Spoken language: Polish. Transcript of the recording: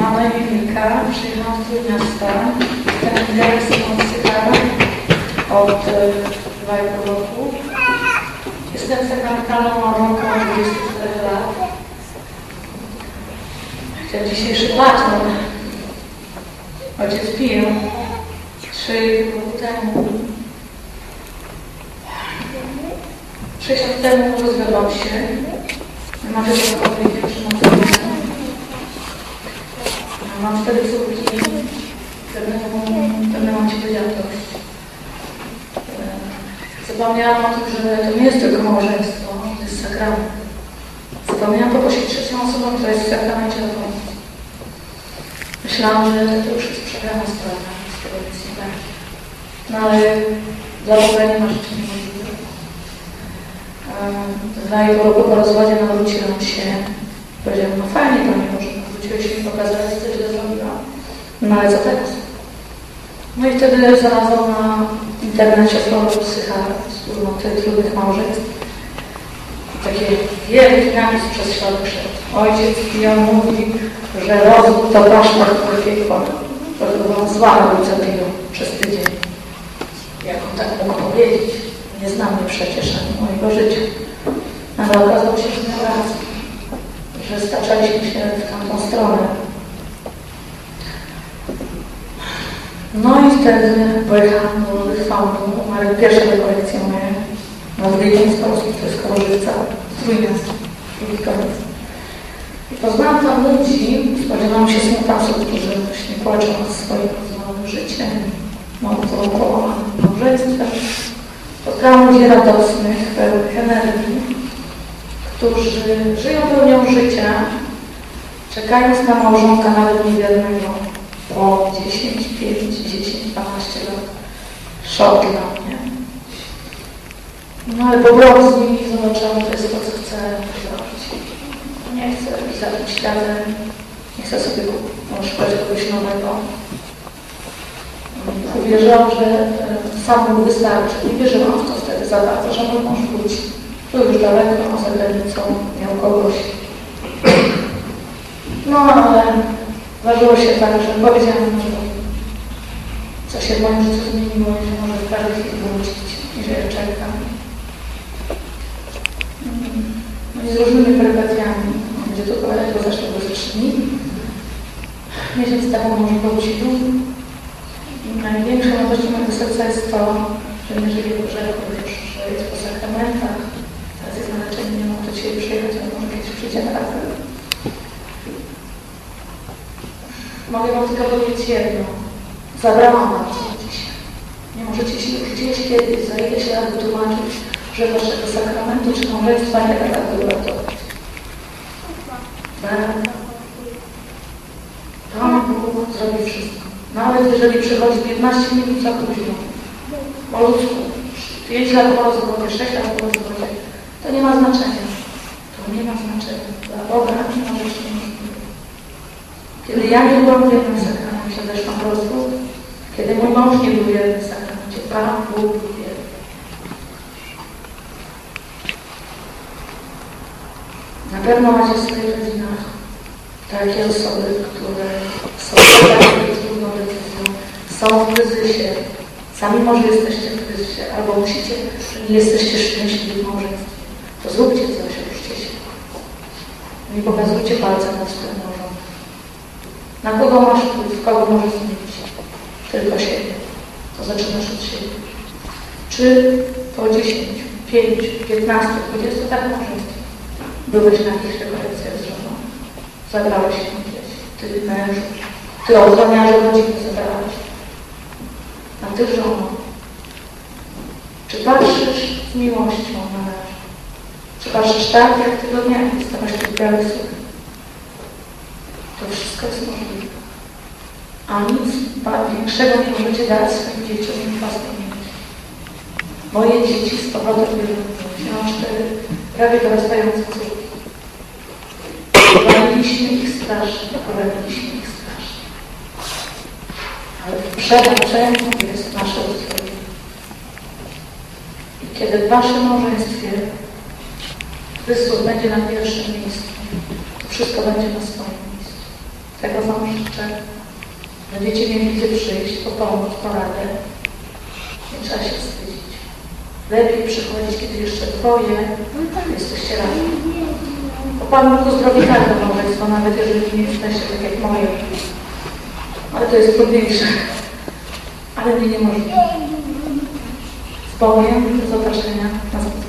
Mam na imię przyjechałam z Trójmiasta. Jestem interesem od Sykara od e, dwa roku. Jestem małżonką od 24 lat. Ten dzisiejszy patrol, ojciec pił trzy roku temu. Sześć lat temu rozwiodłam się. Mam wiele powiedzieć, że mam cztery córki, powiedziałam dość. Zapomniałam o tym, że to nie jest tylko małżeństwo, to jest sakrament. Zapomniałam poprosić trzecią osobą, która jest w sakramencie dokonać. Myślałam, że to już jest przegrana sprawa, z tego nic nie będzie. No ale dla Boga nie ma rzeczy niemożliwych. Dwa i pół roku po rozwodzie nawróciłam się. Powiedziałam, no fajnie, Panie Boże, nawróciłeś się i pokazałeś, zrobiłam. No ale co teraz? No i wtedy znalazłam na internecie forum psycha wspólnoty trudnych małżeństw. Takie wielki napis przez środek szedł. Ojciec Pio mówi, że rozwód to paszport piekła. To była zła ojca Pio przez tydzień. Jak on tak mógł powiedzieć? Nie znam mnie przecież ani mojego życia. Ale okazało się, że miał rację. Że staczaliśmy się w tamtą stronę. No i wtedy pojechałam do Lychwałdu, ale pierwsze rekolekcje moje na w sposób, to jest koło Żywca, Trójmiast, Trójkowiec. I poznałam tam ludzi, spodziewałam się smutasów, którzy właśnie płaczą nad swoim rozmowym życiem, połamanym małżeństwem. Spotkałam ludzi radosnych, pełnych energii, którzy żyją pełnią życia, czekając na małżonka nawet niewiernego po 10, 5, 10, 12 lat. Szok dla mnie. No ale po z nimi zobaczyłam, to jest to, co chcę zrobić. Nie chcę za tym śladem, nie chcę sobie szukać kogoś nowego. Uwierzyłam, że e, sam Bóg wystarczy. Nie wierzyłam w to wtedy za bardzo, że mój mąż wróci. Był już daleko, za granicą, miał kogoś. No Zdarzyło się tak, że powiedziałam mu, co się w moim życiu zmieniło że może w każdej chwili wrócić i że ja czekam. No z różnymi perypetiami, gdzie to zeszło do trzy Miesiąc temu może powrócił. I największą radością mojego serca jest to, że nie żyje w grzechu, już że jest po sakramentach, teraz jest na leczeniu, nie mogę do Ciebie przyjechać, ale może kiedyś przyjdzie na rafę. Mogę Wam tylko powiedzieć jedno. Zabrałam Was dzisiaj. Nie możecie się już gdzieś kiedyś za ileś lat wytłumaczyć, że Waszego sakramentu czy małżeństwa nie da tak uratować. Pan Bóg zrobi wszystko. Nawet jeżeli przychodzi 15 minut za późno, po ludzku, 5 lat po rozwodzie, 6 lat po rozwodzie, to nie ma znaczenia. To nie ma znaczenia. Dla Boga nie ma rzeczy kiedy ja nie byłam w jednym sakramencie, zeszłam rozwód, kiedy mój mąż nie był w jednym sakramencie, Pan Bóg był wierny. Na pewno macie w swoich rodzinach takie osoby, które są takie trudną decyzją, są w kryzysie. Sami może jesteście w kryzysie, albo musicie, nie jesteście szczęśliwi w małżeństwie. To zróbcie coś, ruszcie się. Nie pokazujcie palcem na swoim małżeństwie. Na kogo masz wpływ, kogo możesz zmienić? Tylko siebie. To zaczynasz od siebie. Czy po 10, 5, 15, 20 tak małżeństwie byłeś na jakichś rekolekcjach z żoną? Zabrałeś się gdzieś. Ty mężu. Ty ochroniarze rodziny zabrałeś. A ty żono. Czy patrzysz z miłością na męża? Czy patrzysz tak, jak ty go nie stawiasz tych białych słów? To wszystko jest możliwe. A nic większego nie możecie dać swoim dzieciom niż was pamięć. Moje dzieci z powodu miałam cztery prawie dorastające córki. Poradziliśmy ich strasznie, poradziliśmy ich strasznie. Ale w przebaczeniu jest nasze uzdrowienie. I kiedy w waszym małżeństwie Chrystus będzie na pierwszym miejscu, to wszystko będzie na swoim. Tego Wam życzę. Będziecie mieli gdzie przyjść, po pomoc, poradę. Nie trzeba się wstydzić. Lepiej przychodzić, kiedy jeszcze dwoje jesteście razem. Bo Pan Bóg uzdrowi każde małżeństwo, nawet jeżeli nie jesteście tak jak moje. Ale to jest trudniejsze. Ale nie może. Z Bogiem, do zobaczenia na